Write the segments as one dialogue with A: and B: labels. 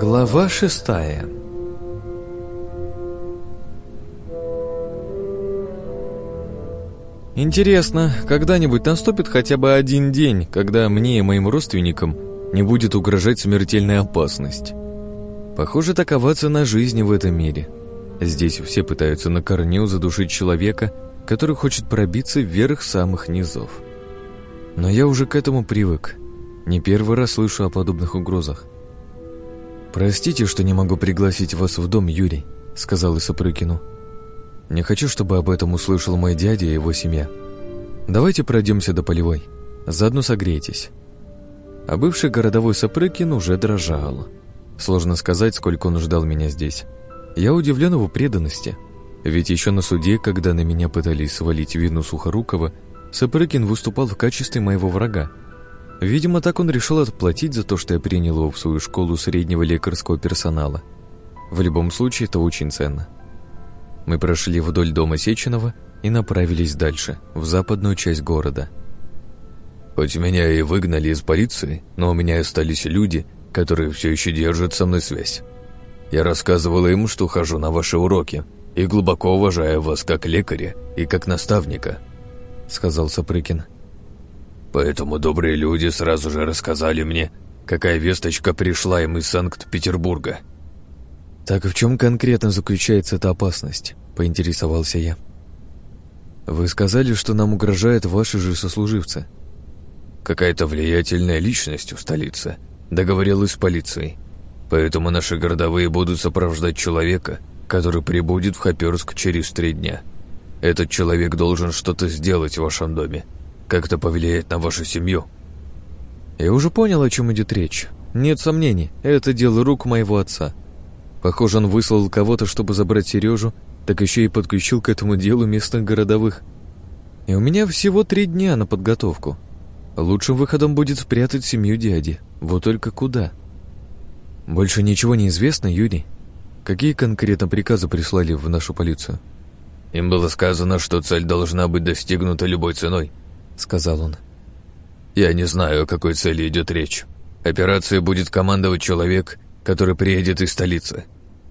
A: Глава шестая Интересно, когда-нибудь наступит хотя бы один день, когда мне и моим родственникам не будет угрожать смертельная опасность. Похоже, такова цена жизни в этом мире. Здесь все пытаются на корню задушить человека, который хочет пробиться вверх самых низов. Но я уже к этому привык. Не первый раз слышу о подобных угрозах. «Простите, что не могу пригласить вас в дом, Юрий», — сказал Исапрыкину. «Не хочу, чтобы об этом услышал мой дядя и его семья. Давайте пройдемся до полевой, заодно согреетесь». А бывший городовой Сапрыкин уже дрожал. Сложно сказать, сколько он ждал меня здесь. Я удивлен его преданности. Ведь еще на суде, когда на меня пытались свалить вину Сухорукова, Сапрыкин выступал в качестве моего врага. Видимо, так он решил отплатить за то, что я принял его в свою школу среднего лекарского персонала. В любом случае, это очень ценно. Мы прошли вдоль дома Сеченова и направились дальше, в западную часть города.
B: Хоть меня и выгнали из полиции, но у меня остались люди, которые все еще держат со мной связь. Я рассказывал им, что хожу на ваши уроки и глубоко уважаю вас как лекаря и как наставника», — сказал Сапрыкин. Поэтому добрые люди сразу же рассказали мне, какая весточка пришла им из Санкт-Петербурга.
A: «Так в чем конкретно заключается эта опасность?» — поинтересовался я. «Вы сказали, что нам угрожают ваши же сослуживцы».
B: «Какая-то влиятельная личность в столице договорилась с полицией, поэтому наши городовые будут сопровождать человека, который прибудет в Хоперск через три дня. Этот человек должен что-то сделать в вашем доме, как-то повлияет на вашу семью».
A: Я уже понял, о чем идет речь. Нет сомнений, это дело рук моего отца. Похоже, он выслал кого-то, чтобы забрать Сережу, так еще и подключил к этому делу местных городовых. И у меня всего три дня на подготовку. Лучшим выходом будет спрятать семью дяди. Вот только куда? Больше ничего не известно, Юрий. Какие конкретно приказы прислали в нашу полицию?
B: Им было сказано, что цель должна быть достигнута любой ценой, сказал он. «Я не знаю, о какой цели идет речь. Операцией будет командовать человек, который приедет из столицы.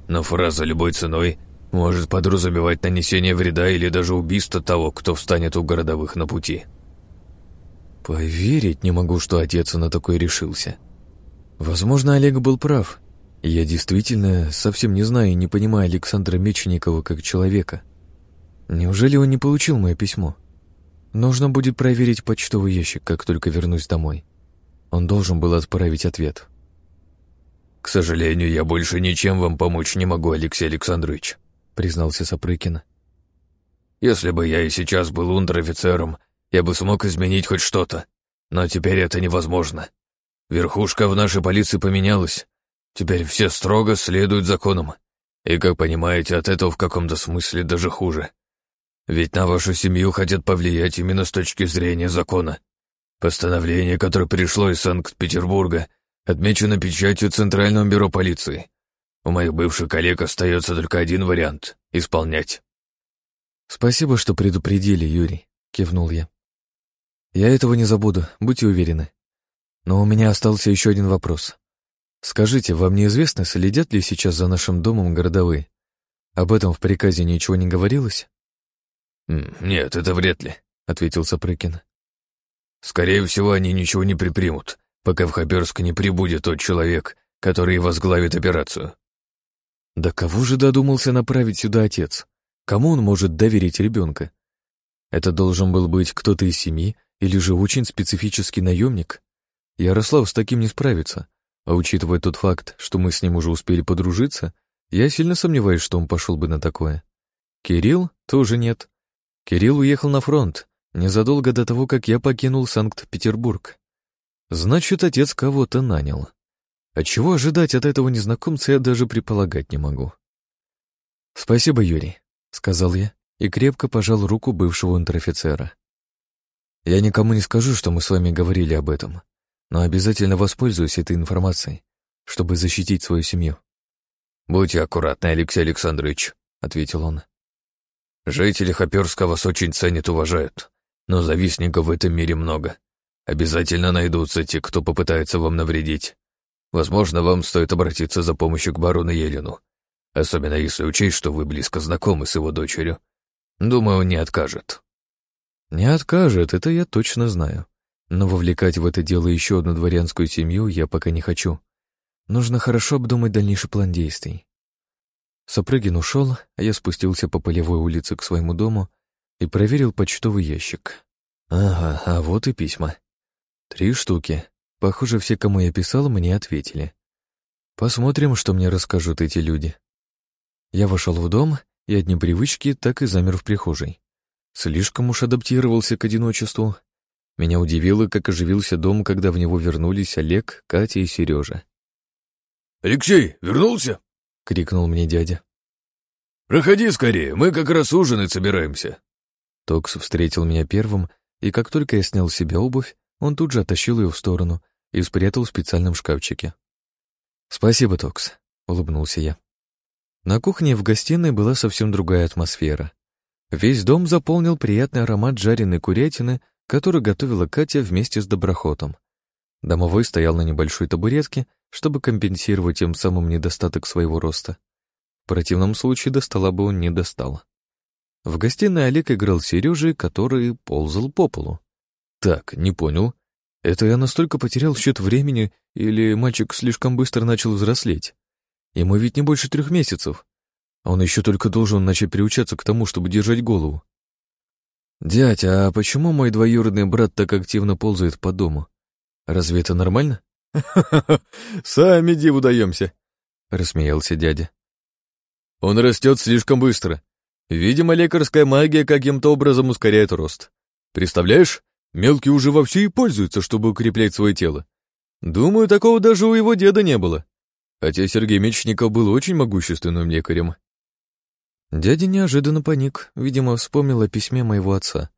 B: Но фраза «любой ценой» может подразумевать нанесение вреда или даже убийство того, кто встанет у городовых на пути».
A: Поверить не могу, что отец на такое решился. Возможно, Олег был прав. Я действительно совсем не знаю и не понимаю Александра Мечникова как человека. Неужели он не получил мое письмо? Нужно будет проверить почтовый ящик, как только вернусь домой. Он должен был отправить ответ.
B: «К сожалению, я больше ничем вам помочь не могу, Алексей Александрович», признался Сапрыкин. «Если бы я и сейчас был унтер-офицером, я бы смог изменить хоть что-то, но теперь это невозможно. Верхушка в нашей полиции поменялась, теперь все строго следуют законам, и, как понимаете, от этого в каком-то смысле даже хуже. Ведь на вашу семью хотят повлиять именно с точки зрения закона. Постановление, которое пришло из Санкт-Петербурга, отмечено печатью Центрального бюро полиции. У моих бывших коллег остается только один вариант — исполнять.
A: «Спасибо, что предупредили, Юрий», — кивнул я. «Я этого не забуду, будьте уверены. Но у меня остался еще один вопрос. Скажите, вам неизвестно, следят ли сейчас за нашим домом городовые? Об этом в приказе ничего не говорилось?»
B: «Нет, это вряд ли», — ответил Сапрыкин. «Скорее всего, они ничего не припримут, пока в Хаберск не прибудет тот человек, который возглавит операцию».
A: «Да кого же додумался направить сюда отец? Кому он может доверить ребенка? Это должен был быть кто-то из семьи или же очень специфический наемник? Ярослав с таким не справится, а учитывая тот факт, что мы с ним уже успели подружиться, я сильно сомневаюсь, что он пошел бы на такое. Кирилл тоже нет. Кирилл уехал на фронт незадолго до того, как я покинул Санкт-Петербург. Значит, отец кого-то нанял. А чего ожидать от этого незнакомца, я даже предполагать не могу. «Спасибо, Юрий», — сказал я и крепко пожал руку бывшего унтер-офицера. «Я никому не скажу, что мы с вами говорили об этом, но обязательно воспользуюсь этой информацией, чтобы защитить свою семью».
B: «Будьте аккуратны, Алексей Александрович», — ответил он. Жители Хоперска вас очень ценят уважают, но завистников в этом мире много. Обязательно найдутся те, кто попытается вам навредить. Возможно, вам стоит обратиться за помощью к барону Елену, особенно если учесть, что вы близко знакомы с его дочерью. Думаю, он не откажет».
A: «Не откажет, это я точно знаю. Но вовлекать в это дело еще одну дворянскую семью я пока не хочу. Нужно хорошо обдумать дальнейший план действий». Сапрыгин ушел, а я спустился по полевой улице к своему дому и проверил почтовый ящик. Ага, а вот и письма. Три штуки. Похоже, все, кому я писал, мне ответили. Посмотрим, что мне расскажут эти люди. Я вошел в дом и от непривычки так и замер в прихожей. Слишком уж адаптировался к одиночеству. Меня удивило, как оживился дом, когда в него вернулись Олег, Катя и Сережа.
B: «Алексей, вернулся?»
A: — крикнул мне дядя.
B: «Проходи скорее, мы как раз ужинать собираемся».
A: Токс встретил меня первым, и как только я снял с себя обувь, он тут же оттащил ее в сторону и спрятал в специальном шкафчике. «Спасибо, Токс», — улыбнулся я. На кухне в гостиной была совсем другая атмосфера. Весь дом заполнил приятный аромат жареной курятины, которую готовила Катя вместе с доброхотом. Домовой стоял на небольшой табуретке, чтобы компенсировать тем самым недостаток своего роста. В противном случае до стола бы он не достал. В гостиной Олег играл Сережей, который ползал по полу. Так, не понял. Это я настолько потерял счет времени, или мальчик слишком быстро начал взрослеть? Ему ведь не больше трех месяцев. Он еще только должен начать приучаться к тому, чтобы держать голову. «Дядь, а почему мой двоюродный брат так активно ползает по дому? Разве это нормально?» «Ха-ха-ха, сами диву даемся», — рассмеялся дядя. «Он растет слишком быстро. Видимо, лекарская магия каким-то образом ускоряет рост. Представляешь, мелкий уже вовсю и пользуется, чтобы укреплять свое тело. Думаю, такого даже у его деда не было. Хотя Сергей Мечников был очень могущественным лекарем. Дядя неожиданно паник, видимо, вспомнил о письме моего отца.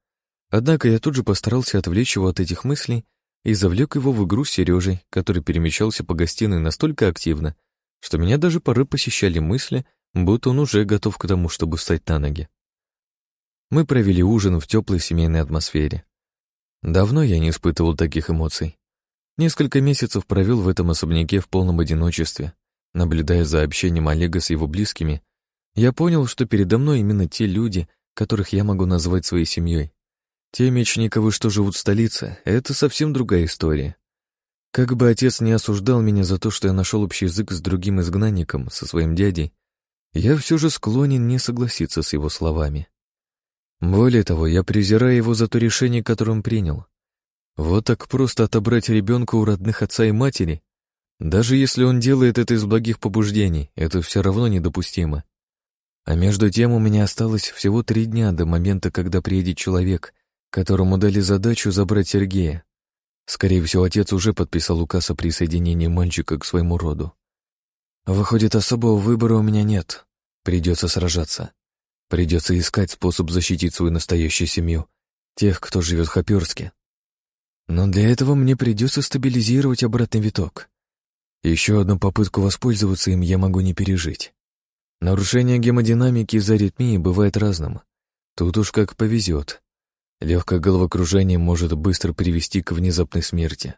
A: Однако я тут же постарался отвлечь его от этих мыслей и завлек его в игру с Сережей, который перемещался по гостиной настолько активно, что меня даже порой посещали мысли, будто он уже готов к тому, чтобы встать на ноги. Мы провели ужин в теплой семейной атмосфере. Давно я не испытывал таких эмоций. Несколько месяцев провел в этом особняке в полном одиночестве. Наблюдая за общением Олега с его близкими, я понял, что передо мной именно те люди, которых я могу назвать своей семьей. Те Мечниковы, что живут в столице, это совсем другая история. Как бы отец не осуждал меня за то, что я нашел общий язык с другим изгнанником, со своим дядей, я все же склонен не согласиться с его словами. Более того, я презираю его за то решение, которое он принял. Вот так просто отобрать ребенка у родных отца и матери, даже если он делает это из благих побуждений, это все равно недопустимо. А между тем у меня осталось всего три дня до момента, когда приедет человек, которому дали задачу забрать Сергея. Скорее всего, отец уже подписал указ о присоединении мальчика к своему роду. Выходит, особого выбора у меня нет. Придется сражаться. Придется искать способ защитить свою настоящую семью, тех, кто живет в Хоперске. Но для этого мне придется стабилизировать обратный виток. Еще одну попытку воспользоваться им я могу не пережить. Нарушение гемодинамики из-за аритмии бывает разным. Тут уж как повезет. Легкое головокружение может быстро привести к внезапной смерти.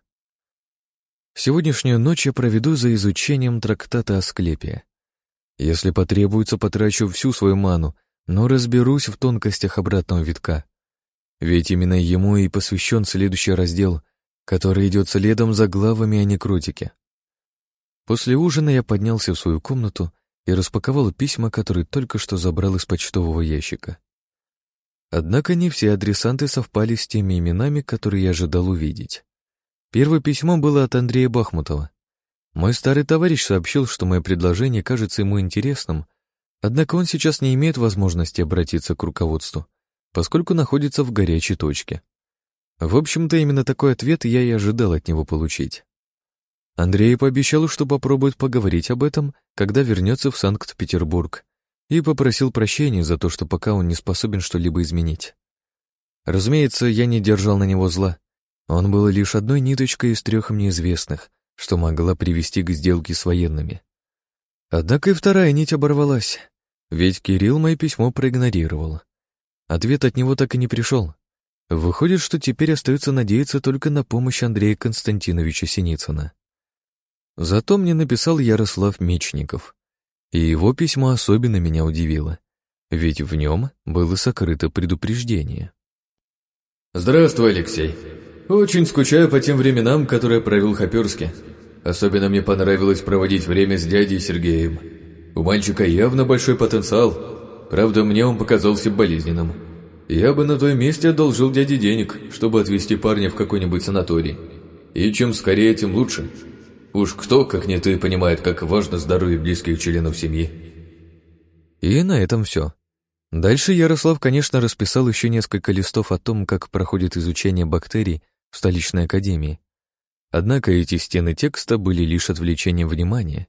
A: Сегодняшнюю ночь я проведу за изучением трактата о склепе. Если потребуется, потрачу всю свою ману, но разберусь в тонкостях обратного витка. Ведь именно ему и посвящен следующий раздел, который идет следом за главами о некротике. После ужина я поднялся в свою комнату и распаковал письма, которые только что забрал из почтового ящика. Однако не все адресанты совпали с теми именами, которые я ожидал увидеть. Первое письмо было от Андрея Бахмутова. Мой старый товарищ сообщил, что мое предложение кажется ему интересным, однако он сейчас не имеет возможности обратиться к руководству, поскольку находится в горячей точке. В общем-то, именно такой ответ я и ожидал от него получить. Андрей пообещал, что попробует поговорить об этом, когда вернется в Санкт-Петербург, и попросил прощения за то, что пока он не способен что-либо изменить. Разумеется, я не держал на него зла. Он был лишь одной ниточкой из трех мне известных, что могла привести к сделке с военными. Однако и вторая нить оборвалась, ведь Кирилл мое письмо проигнорировал. Ответ от него так и не пришел. Выходит, что теперь остается надеяться только на помощь Андрея Константиновича Синицына. Зато мне написал Ярослав Мечников. И его письмо особенно меня удивило, ведь в нем было сокрыто предупреждение.
B: «Здравствуй, Алексей. Очень скучаю по тем временам, которые провел Хоперске. Особенно мне понравилось проводить время с дядей Сергеем. У мальчика явно большой потенциал, правда, мне он показался болезненным. Я бы на твоем месте одолжил дяде денег, чтобы отвезти парня в какой-нибудь санаторий. И чем скорее, тем лучше. Уж кто, как не ты, понимает, как важно здоровье близких членов семьи.
A: И на этом все. Дальше Ярослав, конечно, расписал еще несколько листов о том, как проходит изучение бактерий в столичной академии. Однако эти стены текста были лишь отвлечением внимания.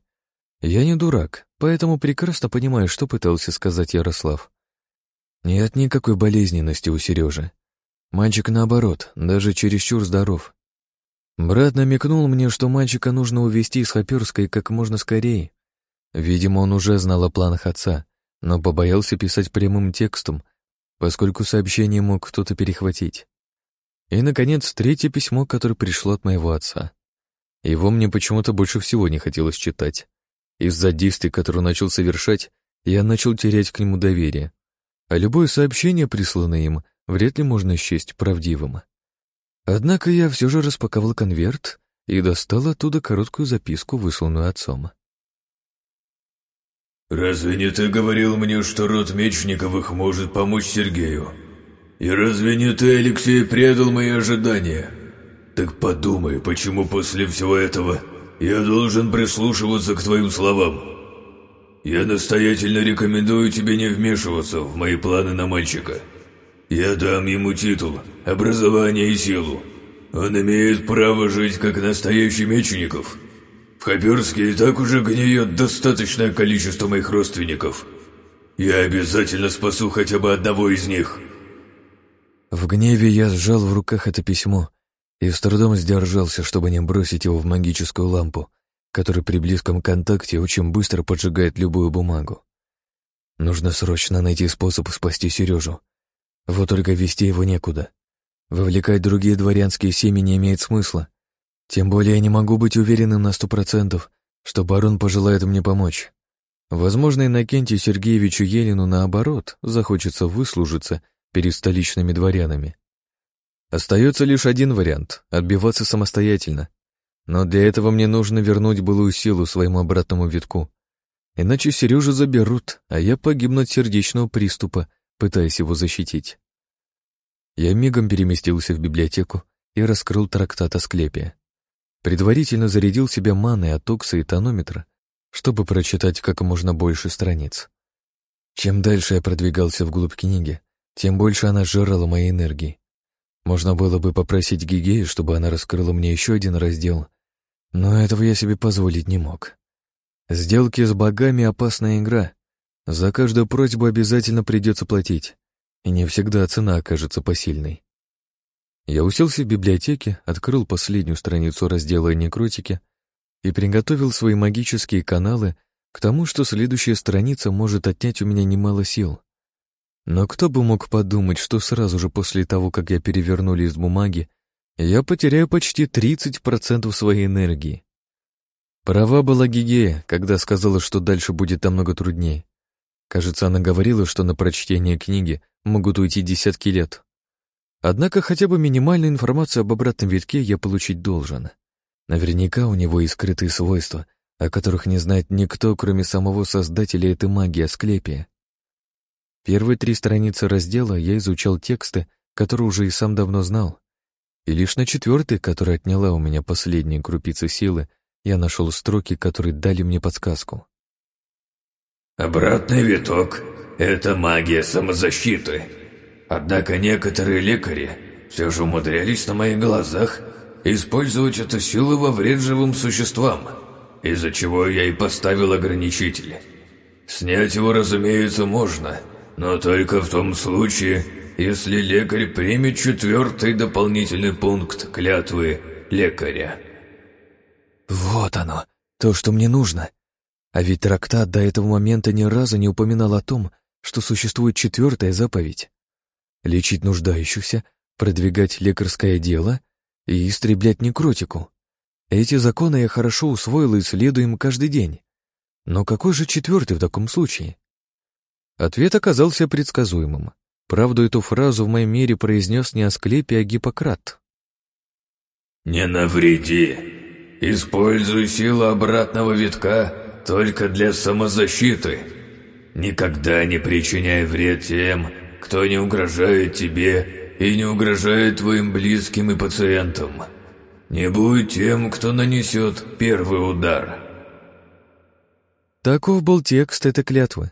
A: Я не дурак, поэтому прекрасно понимаю, что пытался сказать Ярослав. Нет никакой болезненности у Сережи. Мальчик, наоборот, даже чересчур здоров. Брат намекнул мне, что мальчика нужно увезти из Хоперской как можно скорее. Видимо, он уже знал о планах отца, но побоялся писать прямым текстом, поскольку сообщение мог кто-то перехватить. И, наконец, третье письмо, которое пришло от моего отца. Его мне почему-то больше всего не хотелось читать. Из-за действий, которые начал совершать, я начал терять к нему доверие. А любое сообщение, присланное им, вряд ли можно счесть правдивым. Однако я все же распаковал конверт и достал оттуда короткую записку, высланную отцом.
C: «Разве не ты говорил мне, что род Мечниковых может помочь Сергею? И разве не ты, Алексей, предал мои ожидания? Так подумай, почему после всего этого я должен прислушиваться к твоим словам? Я настоятельно рекомендую тебе не вмешиваться в мои планы на мальчика». Я дам ему титул, образование и силу. Он имеет право жить как настоящий мечников. В Хаберске и так уже гниет достаточное количество моих родственников. Я обязательно спасу хотя бы одного из них».
A: В гневе я сжал в руках это письмо и с трудом сдержался, чтобы не бросить его в магическую лампу, которая при близком контакте очень быстро поджигает любую бумагу. Нужно срочно найти способ спасти Сережу, вот только вести его некуда. Вовлекать другие дворянские семьи не имеет смысла. Тем более я не могу быть уверенным на сто процентов, что барон пожелает мне помочь. Возможно, Иннокентию Сергеевичу Елину, наоборот, захочется выслужиться перед столичными дворянами. Остается лишь один вариант — отбиваться самостоятельно. Но для этого мне нужно вернуть былую силу своему обратному витку. Иначе Сережу заберут, а я погибну от сердечного приступа, пытаясь его защитить. Я мигом переместился в библиотеку и раскрыл трактат о склепе. Предварительно зарядил себя маной от окса и тонометра, чтобы прочитать как можно больше страниц. Чем дальше я продвигался вглубь книги, тем больше она жрала моей энергии. Можно было бы попросить Гигею, чтобы она раскрыла мне еще один раздел, но этого я себе позволить не мог. Сделки с богами — опасная игра, за каждую просьбу обязательно придется платить, и не всегда цена окажется посильной. Я уселся в библиотеке, открыл последнюю страницу раздела «Некротики» и приготовил свои магические каналы к тому, что следующая страница может отнять у меня немало сил. Но кто бы мог подумать, что сразу же после того, как я переверну лист бумаги, я потеряю почти 30% своей энергии. Права была Гигея, когда сказала, что дальше будет намного труднее. Кажется, она говорила, что на прочтение книги могут уйти десятки лет. Однако хотя бы минимальную информацию об обратном витке я получить должен. Наверняка у него есть скрытые свойства, о которых не знает никто, кроме самого создателя этой магии Асклепия. Первые три страницы раздела я изучал тексты, которые уже и сам давно знал. И лишь на четвертой, которая отняла у меня последние крупицы силы, я нашел строки, которые дали мне подсказку.
C: Обратный виток – это магия самозащиты. Однако некоторые лекари все же умудрялись на моих глазах использовать эту силу во вред живым существам, из-за чего я и поставил ограничитель. Снять его, разумеется, можно, но только в том случае, если лекарь примет четвертый дополнительный пункт клятвы лекаря.
A: Вот оно, то, что мне нужно. А ведь трактат до этого момента ни разу не упоминал о том, что существует четвертая заповедь. Лечить нуждающихся, продвигать лекарское дело и истреблять некротику. Эти законы я хорошо усвоил и следую им каждый день. Но какой же четвертый в таком случае? Ответ оказался предсказуемым. Правду эту фразу в моем мире произнес не Асклепий, а Гиппократ.
C: «Не навреди. Используй силу обратного витка только для самозащиты. Никогда не причиняй вред тем, кто не угрожает тебе и не угрожает твоим близким и пациентам. Не будь тем, кто нанесет первый удар».
A: Таков был текст этой клятвы.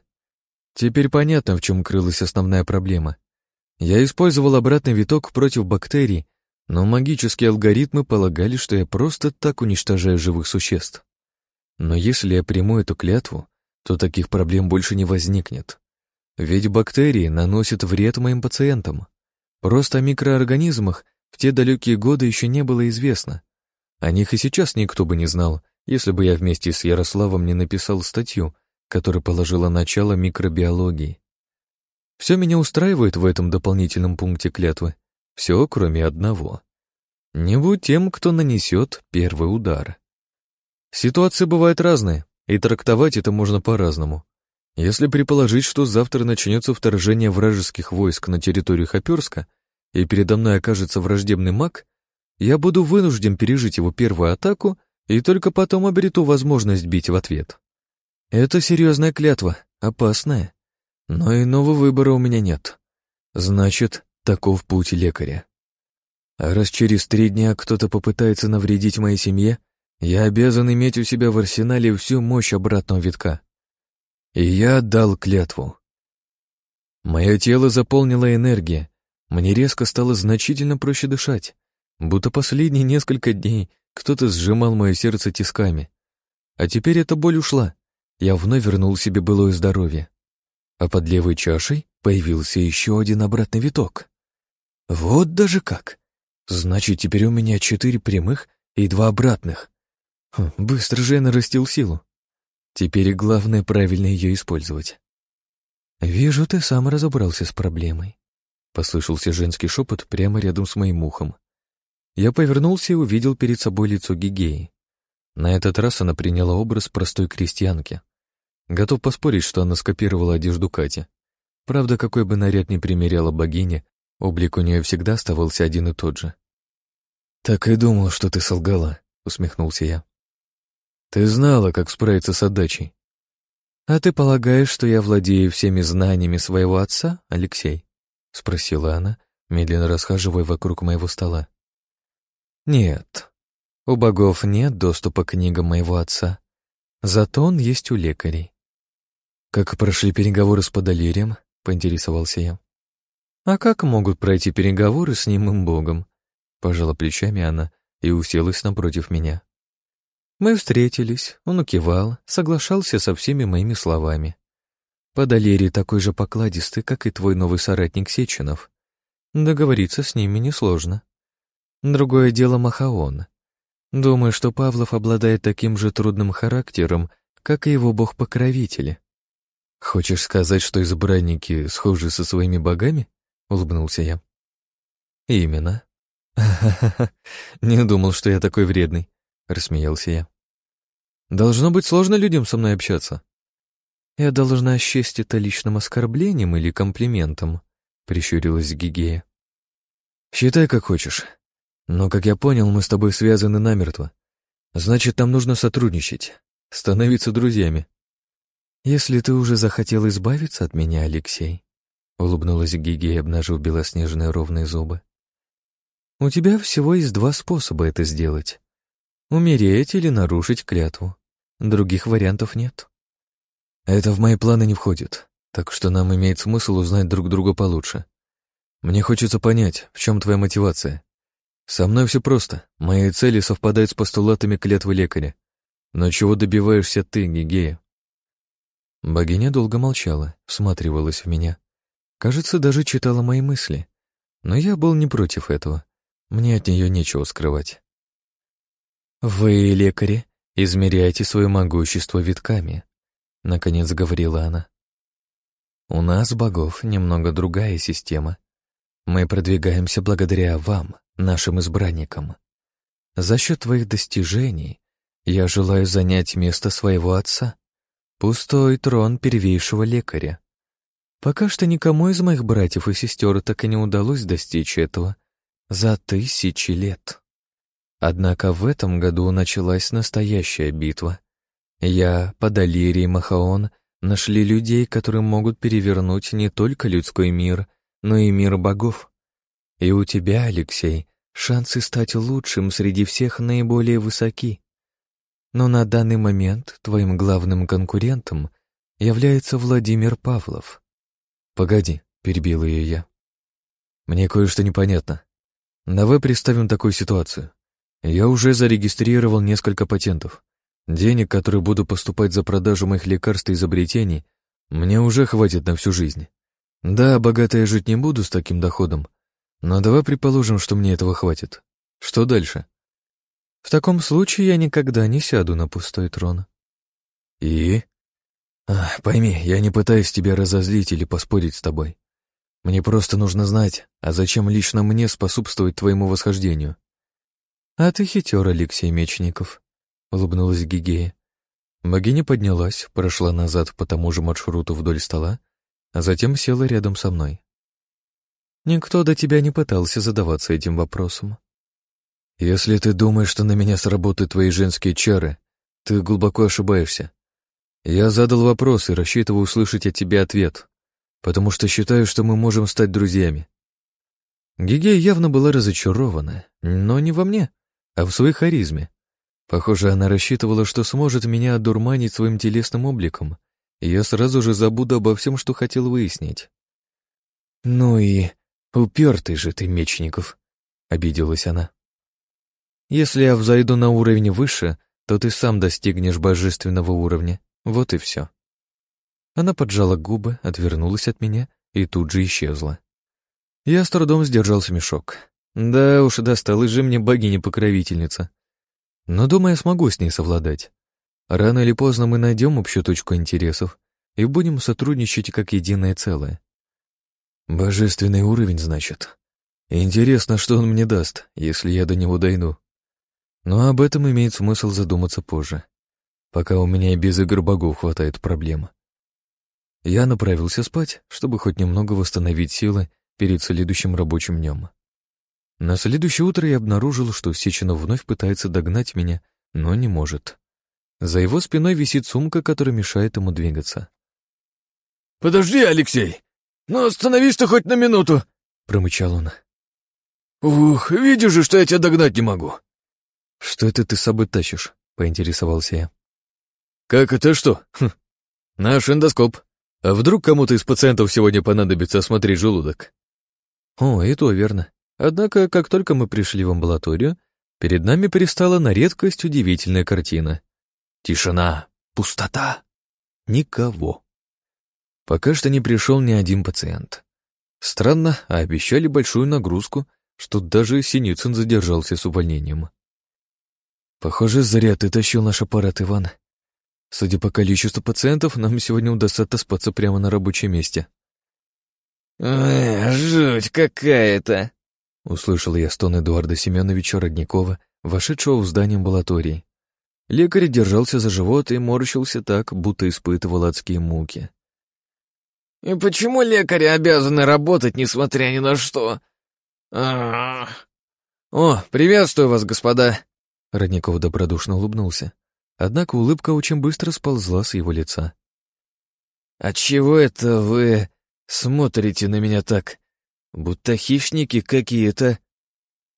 A: Теперь понятно, в чем крылась основная проблема. Я использовал обратный виток против бактерий, но магические алгоритмы полагали, что я просто так уничтожаю живых существ. Но если я приму эту клятву, то таких проблем больше не возникнет. Ведь бактерии наносят вред моим пациентам. Просто о микроорганизмах в те далекие годы еще не было известно. О них и сейчас никто бы не знал, если бы я вместе с Ярославом не написал статью, которая положила начало микробиологии. Все меня устраивает в этом дополнительном пункте клятвы. Все, кроме одного. Не будь тем, кто нанесет первый удар. Ситуации бывают разные, и трактовать это можно по-разному. Если предположить, что завтра начнется вторжение вражеских войск на территорию Хоперска, и передо мной окажется враждебный маг, я буду вынужден пережить его первую атаку и только потом обрету возможность бить в ответ. Это серьезная клятва, опасная. Но иного выбора у меня нет. Значит, таков путь лекаря. А раз через три дня кто-то попытается навредить моей семье, я обязан иметь у себя в арсенале всю мощь обратного витка. И я отдал клятву. Мое тело заполнило энергия, мне резко стало значительно проще дышать, будто последние несколько дней кто-то сжимал мое сердце тисками. А теперь эта боль ушла, я вновь вернул себе былое здоровье. А под левой чашей появился еще один обратный виток. Вот даже как! Значит, теперь у меня четыре прямых и два обратных. Хм, быстро же я нарастил силу. Теперь главное правильно ее использовать. «Вижу, ты сам разобрался с проблемой», — послышался женский шепот прямо рядом с моим ухом. Я повернулся и увидел перед собой лицо Гигеи. На этот раз она приняла образ простой крестьянки. Готов поспорить, что она скопировала одежду Кати. Правда, какой бы наряд ни примеряла богиня, облик у нее всегда оставался один и тот же. «Так и думал, что ты солгала», — усмехнулся я. «Ты знала, как справиться с отдачей». «А ты полагаешь, что я владею всеми знаниями своего отца, Алексей?» — спросила она, медленно расхаживая вокруг моего стола. «Нет, у богов нет доступа к книгам моего отца, зато он есть у лекарей. «Как прошли переговоры с Подолерием?» — поинтересовался я. «А как могут пройти переговоры с немым богом?» — пожала плечами она и уселась напротив меня. Мы встретились, он укивал, соглашался со всеми моими словами. Подолерий такой же покладистый, как и твой новый соратник Сеченов. Договориться с ними несложно. Другое дело Махаон. Думаю, что Павлов обладает таким же трудным характером, как и его бог-покровители. «Хочешь сказать, что избранники схожи со своими богами?» — улыбнулся я. «Именно». не думал, что я такой вредный», — рассмеялся я. «Должно быть сложно людям со мной общаться». «Я должна счесть это личным оскорблением или комплиментом», — прищурилась Гигея. «Считай, как хочешь. Но, как я понял, мы с тобой связаны намертво. Значит, нам нужно сотрудничать, становиться друзьями». «Если ты уже захотел избавиться от меня, Алексей», — улыбнулась Гигия, обнажив белоснежные ровные зубы, «у тебя всего есть два способа это сделать. Умереть или нарушить клятву. Других вариантов нет». «Это в мои планы не входит, так что нам имеет смысл узнать друг друга получше. Мне хочется понять, в чем твоя мотивация. Со мной все просто, мои цели совпадают с постулатами клятвы лекаря. Но чего добиваешься ты, Гигея?» Богиня долго молчала, всматривалась в меня. Кажется, даже читала мои мысли. Но я был не против этого. Мне от нее нечего скрывать. «Вы, лекари, измеряете свое могущество витками», — наконец говорила она. «У нас, богов, немного другая система. Мы продвигаемся благодаря вам, нашим избранникам. За счет твоих достижений я желаю занять место своего отца, пустой трон первейшего лекаря. Пока что никому из моих братьев и сестер так и не удалось достичь этого за тысячи лет. Однако в этом году началась настоящая битва. Я, Подолирий и Махаон нашли людей, которые могут перевернуть не только людской мир, но и мир богов. И у тебя, Алексей, шансы стать лучшим среди всех наиболее высоки. Но на данный момент твоим главным конкурентом является Владимир Павлов. «Погоди», — перебил ее я. «Мне кое-что непонятно. Давай представим такую ситуацию. Я уже зарегистрировал несколько патентов. Денег, которые буду поступать за продажу моих лекарств и изобретений, мне уже хватит на всю жизнь. Да, богато жить не буду с таким доходом, но давай предположим, что мне этого хватит. Что дальше? В таком случае я никогда не сяду на пустой трон. И? Ах, пойми, я не пытаюсь тебя разозлить или поспорить с тобой. Мне просто нужно знать, а зачем лично мне способствовать твоему восхождению. А ты хитер, Алексей Мечников, улыбнулась Гигея. Богиня поднялась, прошла назад по тому же маршруту вдоль стола, а затем села рядом со мной. Никто до тебя не пытался задаваться этим вопросом. Если ты думаешь, что на меня сработают твои женские чары, ты глубоко ошибаешься. Я задал вопрос и рассчитываю услышать от тебя ответ, потому что считаю, что мы можем стать друзьями. Гигея явно была разочарована, но не во мне, а в своей харизме. Похоже, она рассчитывала, что сможет меня одурманить своим телесным обликом, и я сразу же забуду обо всем, что хотел выяснить. «Ну и упертый же ты, Мечников», — обиделась она. «Если я взойду на уровень выше, то ты сам достигнешь божественного уровня, вот и все. Она поджала губы, отвернулась от меня и тут же исчезла. Я с трудом сдержал смешок. Да уж, досталась же мне богиня-покровительница. Но, думаю, я смогу с ней совладать. Рано или поздно мы найдем общую точку интересов и будем сотрудничать как единое целое. Божественный уровень, значит. Интересно, что он мне даст, если я до него дойду. Но об этом имеет смысл задуматься позже пока у меня и без игр богов хватает проблем. Я направился спать, чтобы хоть немного восстановить силы перед следующим рабочим днем. На следующее утро я обнаружил, что Сеченов вновь пытается догнать меня, но не может. За его спиной висит сумка, которая мешает ему двигаться.
C: «Подожди, Алексей! Ну остановись ты хоть на минуту!» — промычал он. «Ух, видишь же, что я тебя догнать не могу!»
A: «Что это ты с собой тащишь?» — поинтересовался я.
B: «Как это что?» хм. «Наш эндоскоп. А вдруг кому-то из пациентов сегодня понадобится осмотреть желудок?»
A: «О, и то верно. Однако, как только мы пришли в амбулаторию, перед нами перестала на редкость удивительная картина. Тишина, пустота, никого. Пока что не пришел ни один пациент. Странно, а обещали большую нагрузку, что даже Синицын задержался с увольнением. Похоже, зря ты тащил наш аппарат, Иван. Судя по количеству пациентов, нам сегодня удастся отоспаться прямо на рабочем месте.
D: «Эх, жуть какая-то!»
A: — услышал я стон Эдуарда Семеновича Родникова, вошедшего в здание амбулатории. Лекарь держался за живот и морщился так, будто испытывал адские муки.
D: «И почему лекари обязаны работать, несмотря ни на что?» а
A: «О, приветствую вас, господа!» Родников добродушно улыбнулся. Однако улыбка очень быстро сползла с его лица.
D: «Отчего это вы смотрите на меня так, будто хищники какие-то?»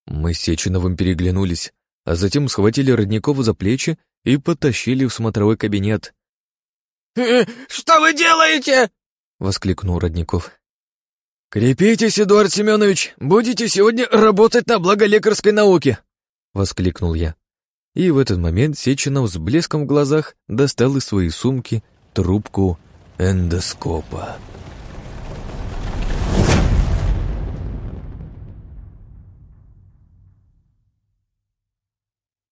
A: Мы с Сеченовым переглянулись, а затем схватили Родникова за плечи и потащили в смотровой кабинет.
D: «Э, «Что вы делаете?»
A: — воскликнул Родников.
D: «Крепитесь, Эдуард Семенович, будете сегодня работать на благо лекарской науки!»
A: — воскликнул я. И в этот момент Сеченов с блеском в глазах достал из своей сумки трубку эндоскопа.